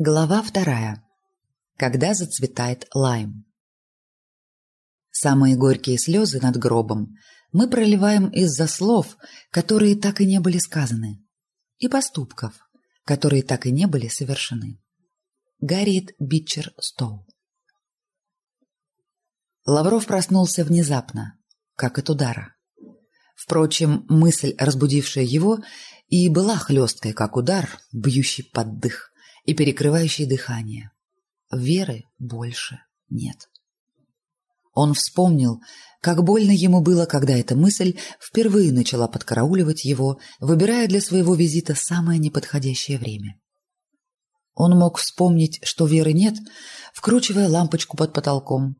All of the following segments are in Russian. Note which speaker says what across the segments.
Speaker 1: Глава вторая. Когда зацветает лайм. Самые горькие слезы над гробом мы проливаем из-за слов, которые так и не были сказаны, и поступков, которые так и не были совершены. Гарриет Бичер Стоу. Лавров проснулся внезапно, как от удара. Впрочем, мысль, разбудившая его, и была хлесткой, как удар, бьющий под дых и перекрывающий дыхание. Веры больше нет. Он вспомнил, как больно ему было, когда эта мысль впервые начала подкарауливать его, выбирая для своего визита самое неподходящее время. Он мог вспомнить, что веры нет, вкручивая лампочку под потолком,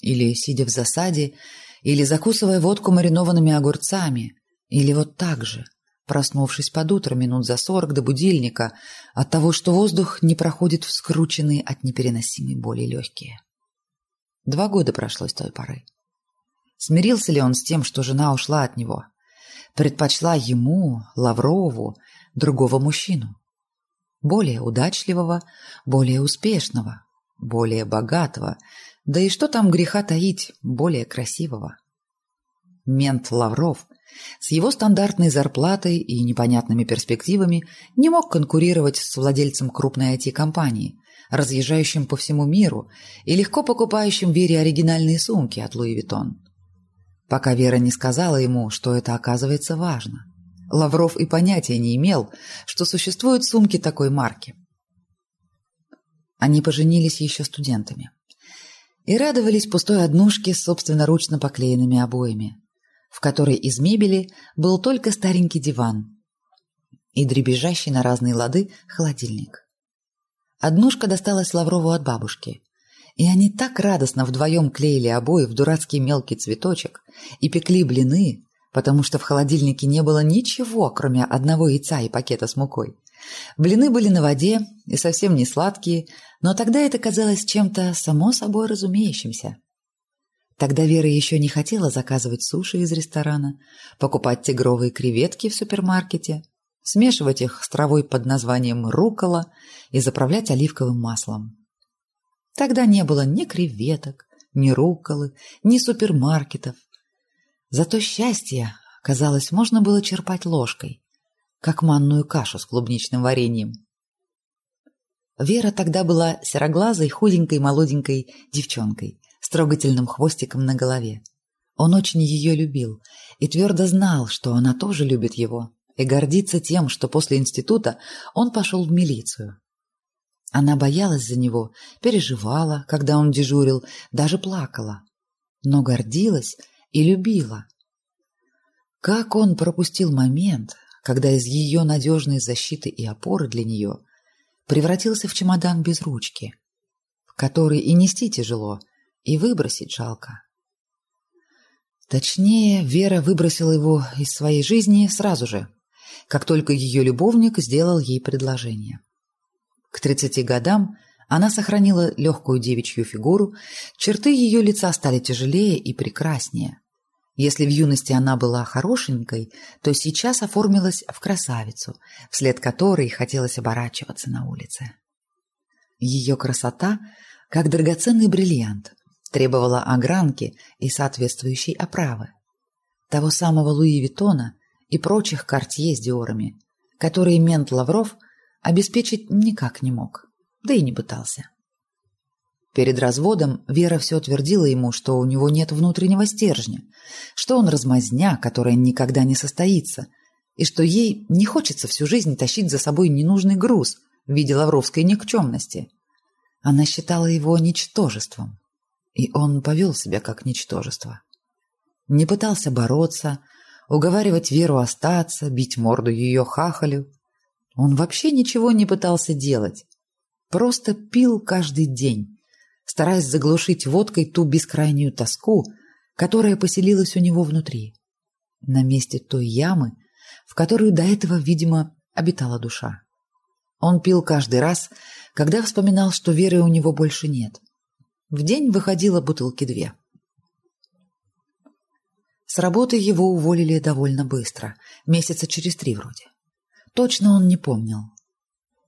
Speaker 1: или сидя в засаде, или закусывая водку маринованными огурцами, или вот так же – проснувшись под утро минут за сорок до будильника от того, что воздух не проходит в скрученные от непереносимой боли легкие. Два года прошло с той поры. Смирился ли он с тем, что жена ушла от него? Предпочла ему, Лаврову, другого мужчину? Более удачливого, более успешного, более богатого, да и что там греха таить, более красивого. Мент Лавров – с его стандартной зарплатой и непонятными перспективами не мог конкурировать с владельцем крупной IT-компании, разъезжающим по всему миру и легко покупающим Вере оригинальные сумки от Луи Виттон. Пока Вера не сказала ему, что это оказывается важно. Лавров и понятия не имел, что существуют сумки такой марки. Они поженились еще студентами и радовались пустой однушке с собственноручно поклеенными обоями, в которой из мебели был только старенький диван и дребезжащий на разные лады холодильник. Однушка досталась Лаврову от бабушки, и они так радостно вдвоем клеили обои в дурацкий мелкий цветочек и пекли блины, потому что в холодильнике не было ничего, кроме одного яйца и пакета с мукой. Блины были на воде и совсем не сладкие, но тогда это казалось чем-то само собой разумеющимся. Тогда Вера еще не хотела заказывать суши из ресторана, покупать тигровые креветки в супермаркете, смешивать их с травой под названием рукола и заправлять оливковым маслом. Тогда не было ни креветок, ни руколы, ни супермаркетов. Зато счастье, казалось, можно было черпать ложкой, как манную кашу с клубничным вареньем. Вера тогда была сероглазой, худенькой, молоденькой девчонкой, трогательным хвостиком на голове. Он очень ее любил и твердо знал, что она тоже любит его, и гордится тем, что после института он пошел в милицию. Она боялась за него, переживала, когда он дежурил, даже плакала, но гордилась и любила. Как он пропустил момент, когда из ее надежной защиты и опоры для нее превратился в чемодан без ручки, в который и нести тяжело, и выбросить жалко. Точнее, Вера выбросила его из своей жизни сразу же, как только ее любовник сделал ей предложение. К тридцати годам она сохранила легкую девичью фигуру, черты ее лица стали тяжелее и прекраснее. Если в юности она была хорошенькой, то сейчас оформилась в красавицу, вслед которой хотелось оборачиваться на улице. Ее красота, как драгоценный бриллиант, требовала огранки и соответствующей оправы. Того самого Луи Виттона и прочих кортье с диорами, которые мент Лавров обеспечить никак не мог, да и не пытался. Перед разводом Вера все твердила ему, что у него нет внутреннего стержня, что он размазня, которая никогда не состоится, и что ей не хочется всю жизнь тащить за собой ненужный груз в виде лавровской никчемности. Она считала его ничтожеством. И он повел себя как ничтожество. Не пытался бороться, уговаривать Веру остаться, бить морду ее хахалю. Он вообще ничего не пытался делать. Просто пил каждый день, стараясь заглушить водкой ту бескрайнюю тоску, которая поселилась у него внутри, на месте той ямы, в которую до этого, видимо, обитала душа. Он пил каждый раз, когда вспоминал, что веры у него больше нет. В день выходило бутылки две. С работы его уволили довольно быстро, месяца через три вроде. Точно он не помнил.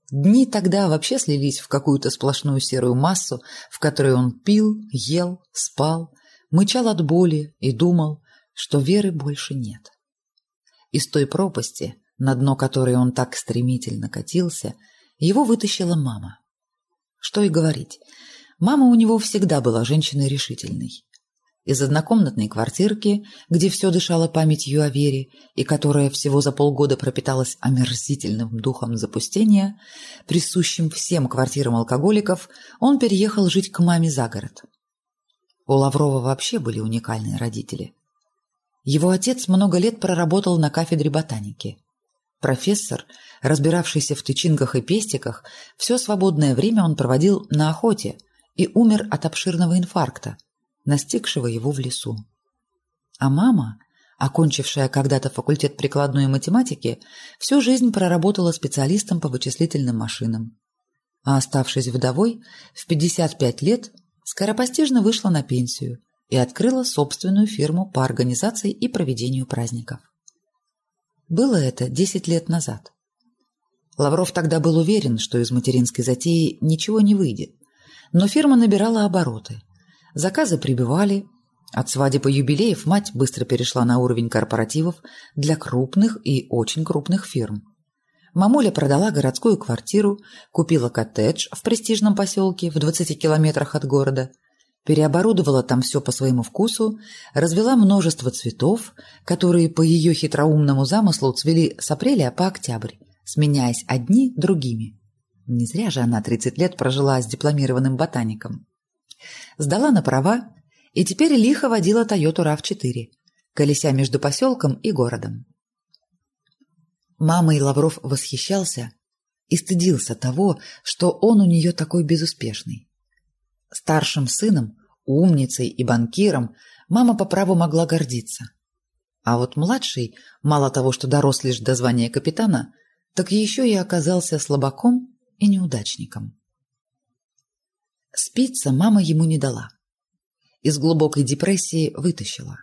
Speaker 1: Дни тогда вообще слились в какую-то сплошную серую массу, в которой он пил, ел, спал, мычал от боли и думал, что веры больше нет. Из той пропасти, на дно которой он так стремительно катился, его вытащила мама. Что и говорить, мама у него всегда была женщиной решительной. Из однокомнатной квартирки, где все дышало памятью о вере и которая всего за полгода пропиталась омерзительным духом запустения, присущим всем квартирам алкоголиков, он переехал жить к маме за город. У Лаврова вообще были уникальные родители. Его отец много лет проработал на кафедре ботаники. Профессор, разбиравшийся в тычинках и пестиках, все свободное время он проводил на охоте и умер от обширного инфаркта, настигшего его в лесу. А мама, окончившая когда-то факультет прикладной математики, всю жизнь проработала специалистом по вычислительным машинам. А оставшись вдовой, в 55 лет скоропостижно вышла на пенсию и открыла собственную фирму по организации и проведению праздников. Было это 10 лет назад. Лавров тогда был уверен, что из материнской затеи ничего не выйдет, но фирма набирала обороты. Заказы прибывали. От свадеб и юбилеев мать быстро перешла на уровень корпоративов для крупных и очень крупных фирм. Мамуля продала городскую квартиру, купила коттедж в престижном поселке в 20 километрах от города, переоборудовала там все по своему вкусу, развела множество цветов, которые по ее хитроумному замыслу цвели с апреля по октябрь, сменяясь одни другими. Не зря же она 30 лет прожила с дипломированным ботаником. Сдала на права и теперь лихо водила Тойоту RAV4, колеся между поселком и городом. Мамой Лавров восхищался и стыдился того, что он у нее такой безуспешный. Старшим сыном, умницей и банкиром мама по праву могла гордиться. А вот младший, мало того, что дорос лишь до звания капитана, так еще и оказался слабаком и неудачником. Спиться мама ему не дала. Из глубокой депрессии вытащила.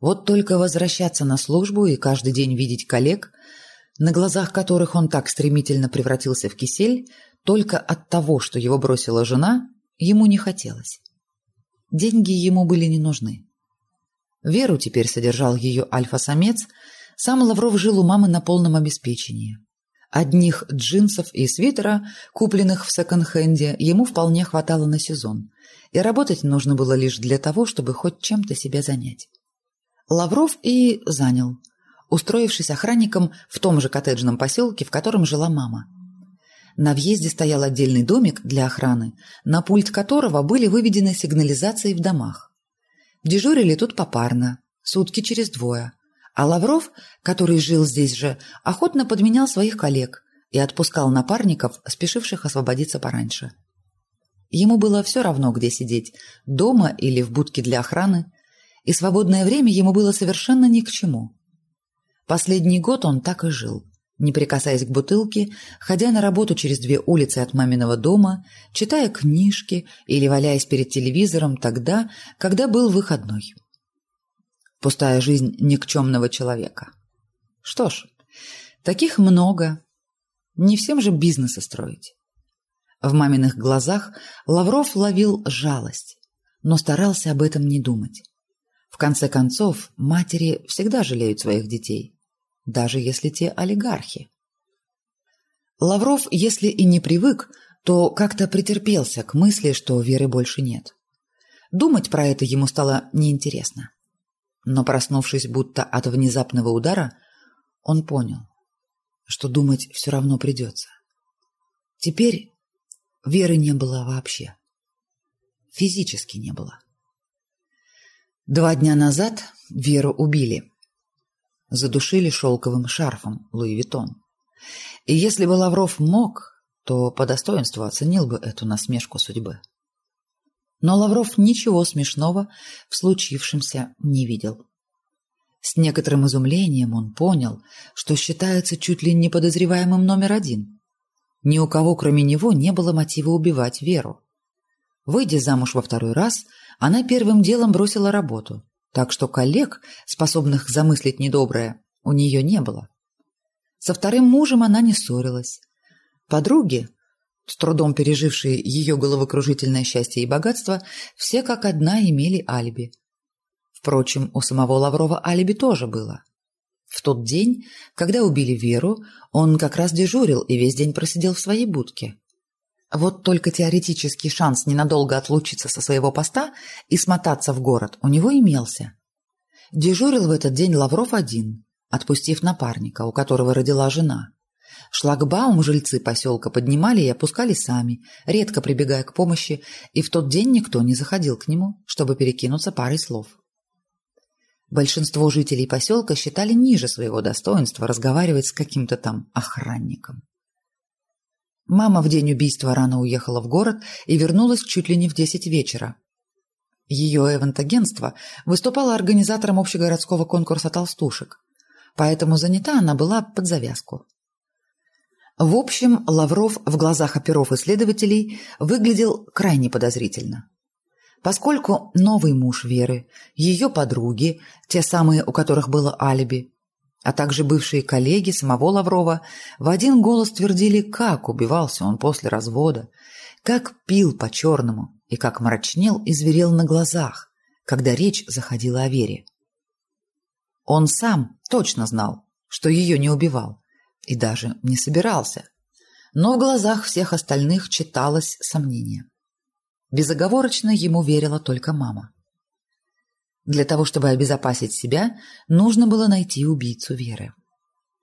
Speaker 1: Вот только возвращаться на службу и каждый день видеть коллег, на глазах которых он так стремительно превратился в кисель, только от того, что его бросила жена, ему не хотелось. Деньги ему были не нужны. Веру теперь содержал ее альфа-самец, сам Лавров жил у мамы на полном обеспечении. Одних джинсов и свитера, купленных в секонд-хенде, ему вполне хватало на сезон, и работать нужно было лишь для того, чтобы хоть чем-то себя занять. Лавров и занял, устроившись охранником в том же коттеджном поселке, в котором жила мама. На въезде стоял отдельный домик для охраны, на пульт которого были выведены сигнализации в домах. Дежурили тут попарно, сутки через двое. А Лавров, который жил здесь же, охотно подменял своих коллег и отпускал напарников, спешивших освободиться пораньше. Ему было все равно, где сидеть, дома или в будке для охраны, и свободное время ему было совершенно ни к чему. Последний год он так и жил, не прикасаясь к бутылке, ходя на работу через две улицы от маминого дома, читая книжки или валяясь перед телевизором тогда, когда был выходной. Пустая жизнь никчемного человека. Что ж, таких много. Не всем же бизнесы строить. В маминых глазах Лавров ловил жалость, но старался об этом не думать. В конце концов, матери всегда жалеют своих детей, даже если те олигархи. Лавров, если и не привык, то как-то претерпелся к мысли, что веры больше нет. Думать про это ему стало неинтересно. Но проснувшись будто от внезапного удара, он понял, что думать все равно придется. Теперь веры не было вообще. Физически не было. Два дня назад Веру убили. Задушили шелковым шарфом Луи Виттон. И если бы Лавров мог, то по достоинству оценил бы эту насмешку судьбы. Но Лавров ничего смешного в случившемся не видел. С некоторым изумлением он понял, что считается чуть ли не подозреваемым номер один. Ни у кого, кроме него, не было мотива убивать Веру. Выйдя замуж во второй раз, она первым делом бросила работу, так что коллег, способных замыслить недоброе, у нее не было. Со вторым мужем она не ссорилась. Подруги, с трудом пережившие ее головокружительное счастье и богатство, все как одна имели алиби. Впрочем, у самого Лаврова алиби тоже было. В тот день, когда убили Веру, он как раз дежурил и весь день просидел в своей будке. Вот только теоретический шанс ненадолго отлучиться со своего поста и смотаться в город у него имелся. Дежурил в этот день Лавров один, отпустив напарника, у которого родила жена. Шлагбаум жильцы поселка поднимали и опускали сами, редко прибегая к помощи, и в тот день никто не заходил к нему, чтобы перекинуться парой слов. Большинство жителей поселка считали ниже своего достоинства разговаривать с каким-то там охранником. Мама в день убийства рано уехала в город и вернулась чуть ли не в десять вечера. Ее эвент-агентство выступало организатором общегородского конкурса толстушек, поэтому занята она была под завязку. В общем, Лавров в глазах оперов и следователей выглядел крайне подозрительно. Поскольку новый муж Веры, ее подруги, те самые, у которых было алиби, а также бывшие коллеги самого Лаврова в один голос твердили, как убивался он после развода, как пил по-черному и как мрачнел и зверел на глазах, когда речь заходила о Вере. Он сам точно знал, что ее не убивал, и даже не собирался, но в глазах всех остальных читалось сомнение. Безоговорочно ему верила только мама. Для того, чтобы обезопасить себя, нужно было найти убийцу Веры.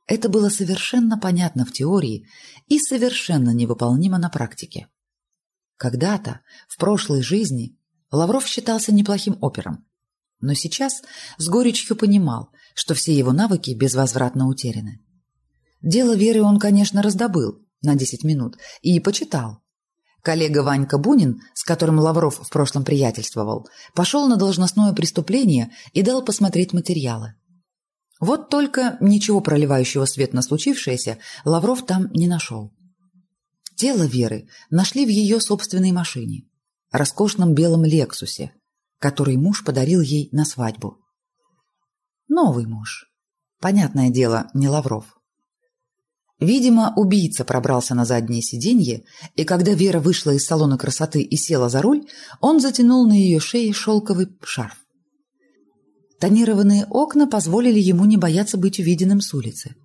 Speaker 1: Это было совершенно понятно в теории и совершенно невыполнимо на практике. Когда-то, в прошлой жизни, Лавров считался неплохим опером, но сейчас с горечью понимал, что все его навыки безвозвратно утеряны. Дело Веры он, конечно, раздобыл на 10 минут и почитал, Коллега Ванька Бунин, с которым Лавров в прошлом приятельствовал, пошел на должностное преступление и дал посмотреть материалы. Вот только ничего проливающего свет на случившееся Лавров там не нашел. Тело Веры нашли в ее собственной машине, роскошном белом «Лексусе», который муж подарил ей на свадьбу. Новый муж. Понятное дело, не Лавров. Видимо, убийца пробрался на заднее сиденье, и когда Вера вышла из салона красоты и села за руль, он затянул на ее шее шелковый шарф. Тонированные окна позволили ему не бояться быть увиденным с улицы.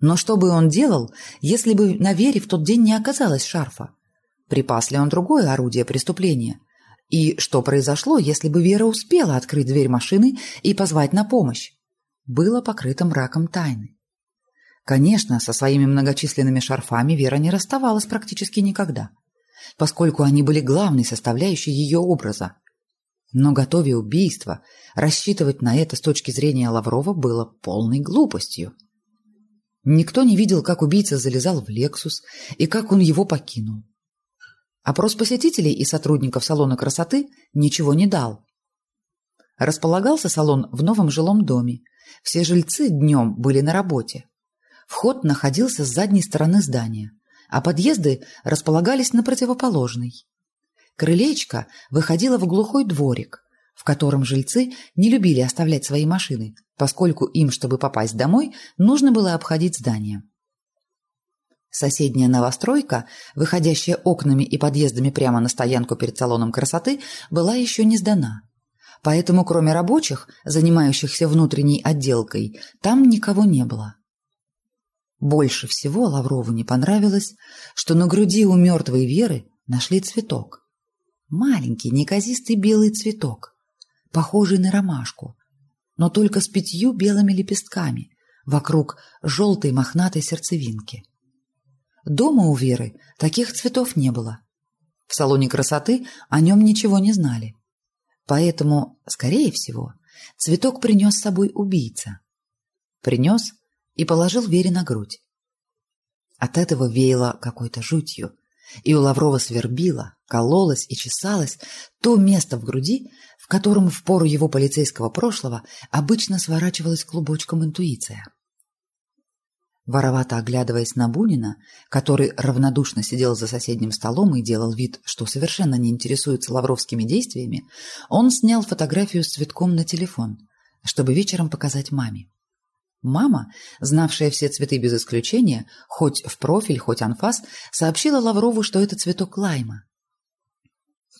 Speaker 1: Но что бы он делал, если бы на Вере в тот день не оказалось шарфа? Припас ли он другое орудие преступления? И что произошло, если бы Вера успела открыть дверь машины и позвать на помощь? Было покрыто мраком тайны. Конечно, со своими многочисленными шарфами Вера не расставалась практически никогда, поскольку они были главной составляющей ее образа. Но, готовя убийство, рассчитывать на это с точки зрения Лаврова было полной глупостью. Никто не видел, как убийца залезал в «Лексус» и как он его покинул. Опрос посетителей и сотрудников салона красоты ничего не дал. Располагался салон в новом жилом доме. Все жильцы днем были на работе. Вход находился с задней стороны здания, а подъезды располагались на противоположной. Крылечко выходило в глухой дворик, в котором жильцы не любили оставлять свои машины, поскольку им, чтобы попасть домой, нужно было обходить здание. Соседняя новостройка, выходящая окнами и подъездами прямо на стоянку перед салоном красоты, была еще не сдана. Поэтому, кроме рабочих, занимающихся внутренней отделкой, там никого не было. Больше всего Лаврову не понравилось, что на груди у мертвой Веры нашли цветок. Маленький, неказистый белый цветок, похожий на ромашку, но только с пятью белыми лепестками вокруг желтой мохнатой сердцевинки. Дома у Веры таких цветов не было. В салоне красоты о нем ничего не знали. Поэтому, скорее всего, цветок принес с собой убийца. Принес – и положил Вере на грудь. От этого веяло какой-то жутью, и у Лаврова свербило, кололось и чесалось то место в груди, в котором в пору его полицейского прошлого обычно сворачивалась клубочком интуиция. Воровато оглядываясь на Бунина, который равнодушно сидел за соседним столом и делал вид, что совершенно не интересуется лавровскими действиями, он снял фотографию с цветком на телефон, чтобы вечером показать маме. Мама, знавшая все цветы без исключения, хоть в профиль, хоть анфас, сообщила Лаврову, что это цветок лайма.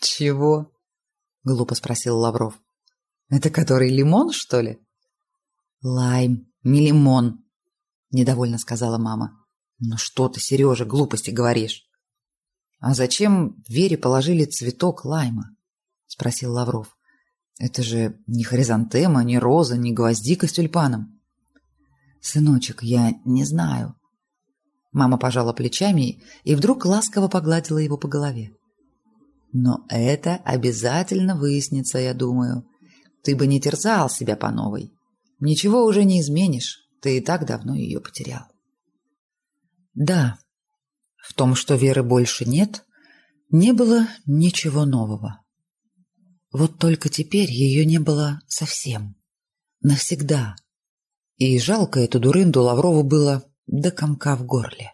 Speaker 1: «Чего?» — глупо спросил Лавров. «Это который лимон, что ли?» «Лайм, не лимон», — недовольно сказала мама. «Ну что ты, Сережа, глупости говоришь?» «А зачем Вере положили цветок лайма?» — спросил Лавров. «Это же не хризантема, не роза, не гвоздика с тюльпаном». «Сыночек, я не знаю». Мама пожала плечами и вдруг ласково погладила его по голове. «Но это обязательно выяснится, я думаю. Ты бы не терзал себя по новой. Ничего уже не изменишь, ты и так давно ее потерял». Да, в том, что веры больше нет, не было ничего нового. Вот только теперь ее не было совсем. Навсегда. И жалко эту дурынду Лаврову было до комка в горле.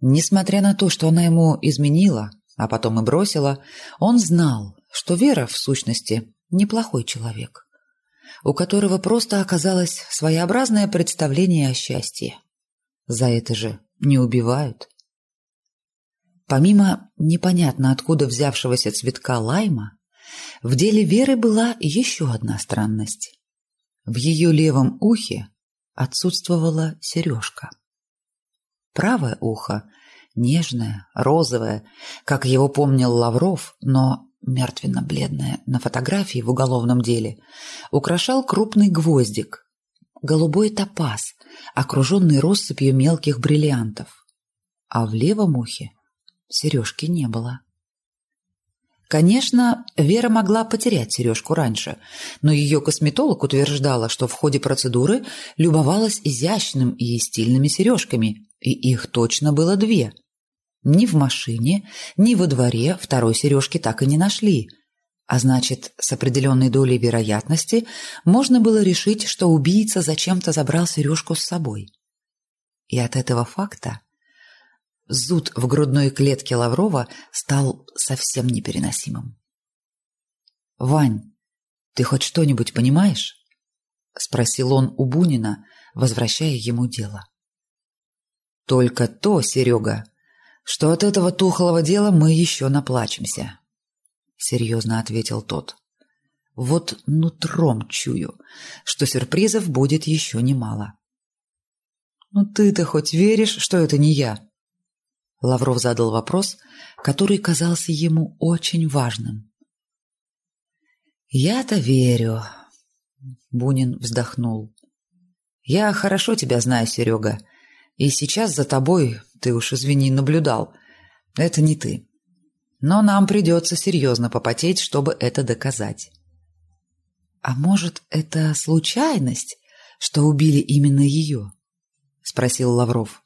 Speaker 1: Несмотря на то, что она ему изменила, а потом и бросила, он знал, что Вера, в сущности, неплохой человек, у которого просто оказалось своеобразное представление о счастье. За это же не убивают. Помимо непонятно откуда взявшегося цветка лайма, в деле Веры была еще одна странность. В ее левом ухе отсутствовала сережка. Правое ухо, нежное, розовое, как его помнил Лавров, но мертвенно-бледное на фотографии в уголовном деле, украшал крупный гвоздик, голубой топаз, окруженный россыпью мелких бриллиантов. А в левом ухе сережки не было. Конечно, Вера могла потерять сережку раньше, но ее косметолог утверждала, что в ходе процедуры любовалась изящным и стильными сережками, и их точно было две. Ни в машине, ни во дворе второй сережки так и не нашли – а значит, с определенной долей вероятности можно было решить, что убийца зачем-то забрал сережку с собой. И от этого факта зуд в грудной клетке Лаврова стал совсем непереносимым. «Вань, ты хоть что-нибудь понимаешь?» — спросил он у Бунина, возвращая ему дело. «Только то, Серега, что от этого тухлого дела мы еще наплачемся серьезно ответил тот. Вот нутром чую, что сюрпризов будет еще немало. Ну ты-то хоть веришь, что это не я? Лавров задал вопрос, который казался ему очень важным. Я-то верю, Бунин вздохнул. Я хорошо тебя знаю, Серега, и сейчас за тобой, ты уж извини, наблюдал. Это не ты но нам придется серьезно попотеть, чтобы это доказать. «А может, это случайность, что убили именно ее?» — спросил Лавров.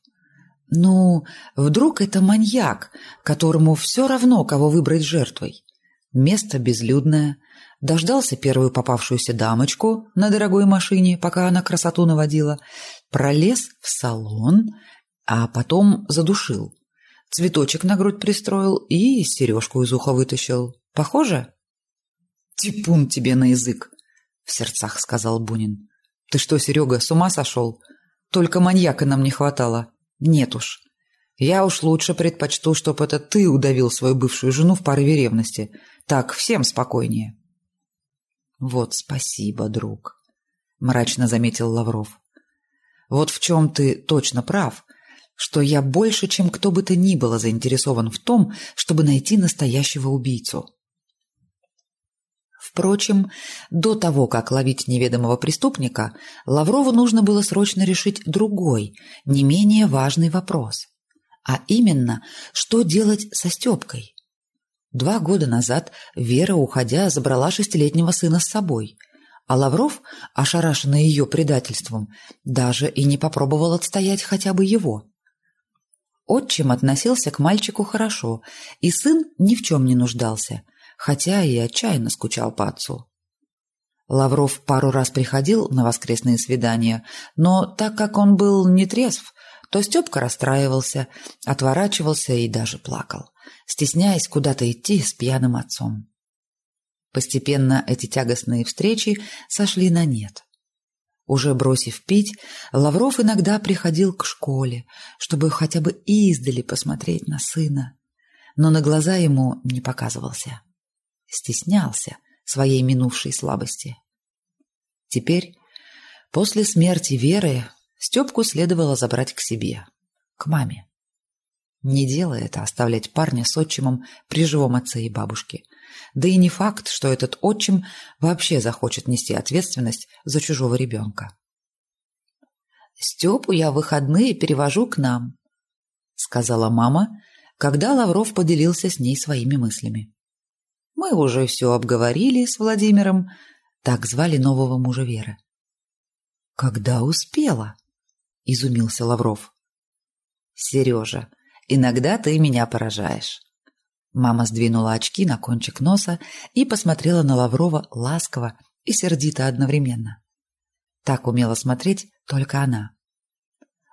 Speaker 1: «Ну, вдруг это маньяк, которому все равно, кого выбрать жертвой. Место безлюдное, дождался первую попавшуюся дамочку на дорогой машине, пока она красоту наводила, пролез в салон, а потом задушил цветочек на грудь пристроил и сережку из уха вытащил. Похоже? «Типун тебе на язык!» — в сердцах сказал Бунин. «Ты что, Серега, с ума сошел? Только маньяка нам не хватало. Нет уж. Я уж лучше предпочту, чтоб это ты удавил свою бывшую жену в порыве ревности. Так всем спокойнее». «Вот спасибо, друг», — мрачно заметил Лавров. «Вот в чем ты точно прав что я больше, чем кто бы то ни было заинтересован в том, чтобы найти настоящего убийцу. Впрочем, до того, как ловить неведомого преступника, Лаврову нужно было срочно решить другой, не менее важный вопрос. А именно, что делать со Степкой? Два года назад Вера, уходя, забрала шестилетнего сына с собой, а Лавров, ошарашенный ее предательством, даже и не попробовал отстоять хотя бы его. Отчим относился к мальчику хорошо, и сын ни в чем не нуждался, хотя и отчаянно скучал по отцу. Лавров пару раз приходил на воскресные свидания, но так как он был не трезв, то Степка расстраивался, отворачивался и даже плакал, стесняясь куда-то идти с пьяным отцом. Постепенно эти тягостные встречи сошли на нет. Уже бросив пить, Лавров иногда приходил к школе, чтобы хотя бы издали посмотреть на сына, но на глаза ему не показывался. Стеснялся своей минувшей слабости. Теперь, после смерти Веры, Степку следовало забрать к себе, к маме. Не дело это оставлять парня с отчимом при живом отце и бабушке – да и не факт, что этот отчим вообще захочет нести ответственность за чужого ребенка. «Степу я в выходные перевожу к нам», — сказала мама, когда Лавров поделился с ней своими мыслями. «Мы уже все обговорили с Владимиром», — так звали нового мужа Веры. «Когда успела?» — изумился Лавров. «Сережа, иногда ты меня поражаешь. Мама сдвинула очки на кончик носа и посмотрела на Лаврова ласково и сердито одновременно. Так умела смотреть только она.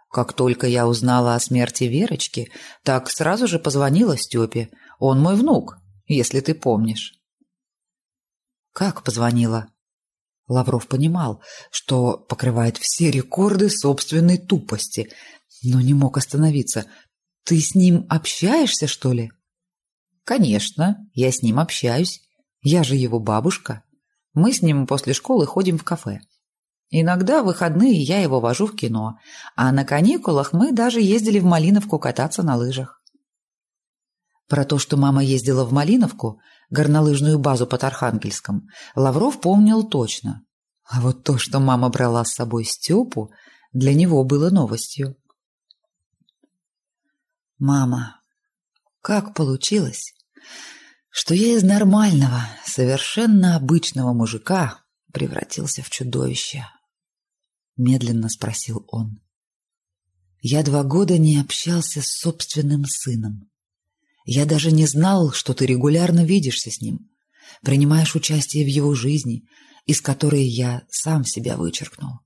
Speaker 1: Как только я узнала о смерти Верочки, так сразу же позвонила Степе. Он мой внук, если ты помнишь. Как позвонила? Лавров понимал, что покрывает все рекорды собственной тупости, но не мог остановиться. Ты с ним общаешься, что ли? Конечно, я с ним общаюсь. Я же его бабушка. Мы с ним после школы ходим в кафе. Иногда в выходные я его вожу в кино, а на каникулах мы даже ездили в Малиновку кататься на лыжах. Про то, что мама ездила в Малиновку, горнолыжную базу под Архангельском, Лавров помнил точно. А вот то, что мама брала с собой Степу, для него было новостью. «Мама, как получилось, что я из нормального, совершенно обычного мужика превратился в чудовище? Медленно спросил он. Я два года не общался с собственным сыном. Я даже не знал, что ты регулярно видишься с ним, принимаешь участие в его жизни, из которой я сам себя вычеркнул.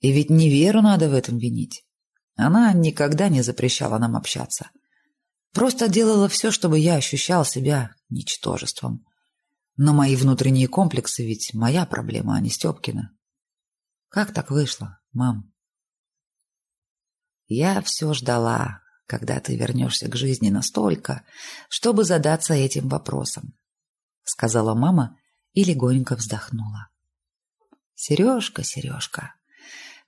Speaker 1: И ведь не Веру надо в этом винить. Она никогда не запрещала нам общаться. Просто делала все, чтобы я ощущал себя ничтожеством. Но мои внутренние комплексы ведь моя проблема, а не Степкина. Как так вышло, мам? Я все ждала, когда ты вернешься к жизни настолько, чтобы задаться этим вопросом, сказала мама и легонько вздохнула. Сережка, Сережка,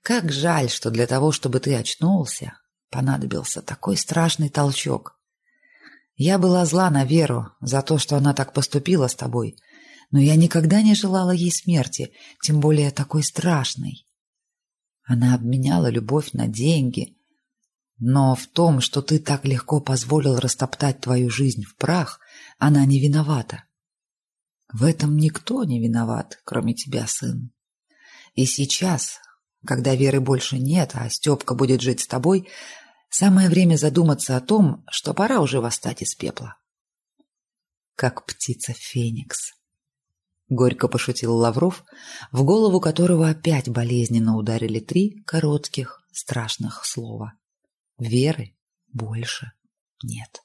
Speaker 1: как жаль, что для того, чтобы ты очнулся, понадобился такой страшный толчок. Я была зла на Веру за то, что она так поступила с тобой, но я никогда не желала ей смерти, тем более такой страшной. Она обменяла любовь на деньги, но в том, что ты так легко позволил растоптать твою жизнь в прах, она не виновата. В этом никто не виноват, кроме тебя, сын. И сейчас, когда Веры больше нет, а Степка будет жить с тобой, Самое время задуматься о том, что пора уже восстать из пепла. Как птица Феникс. Горько пошутил Лавров, в голову которого опять болезненно ударили три коротких, страшных слова. Веры больше нет.